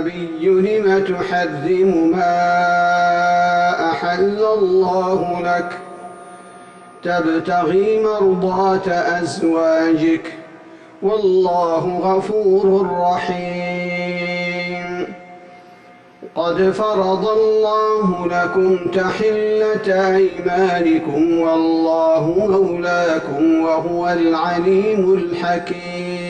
النبي لم تحرم ما أحل الله لك. تبتغي مرضات أزواجك. والله غفور رحيم. قد فرض الله لكم تحلة أيمانكم والله مولاكم وهو العليم الحكيم.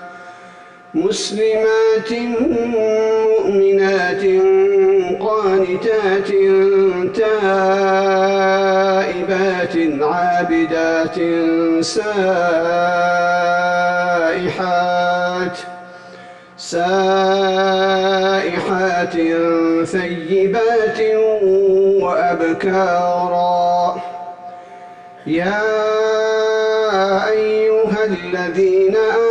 مسلمات مؤمنات قانتات تائبات عابدات سائحات سائحات ثيبات وأبكارا. يا أيها الذين آمنوا